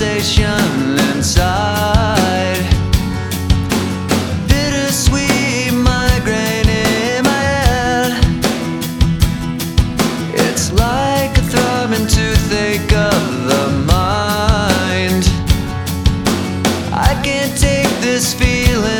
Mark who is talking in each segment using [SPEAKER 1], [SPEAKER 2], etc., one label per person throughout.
[SPEAKER 1] sensation inside. Bittersweet migraine in my head. It's like a throbbing toothache of the mind. I can't take this feeling.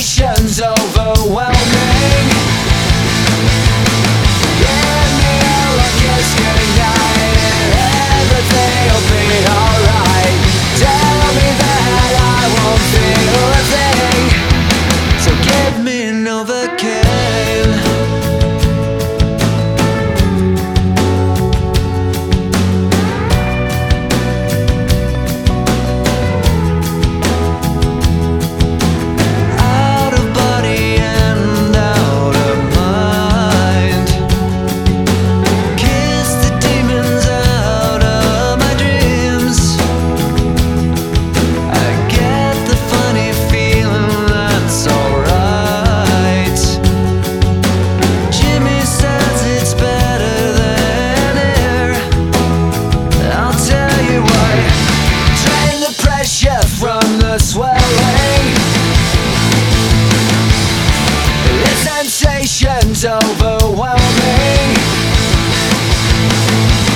[SPEAKER 1] sensations overwhelming swelling The sensation's overwhelming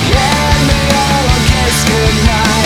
[SPEAKER 1] Get me all a kiss goodnight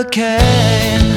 [SPEAKER 1] okay.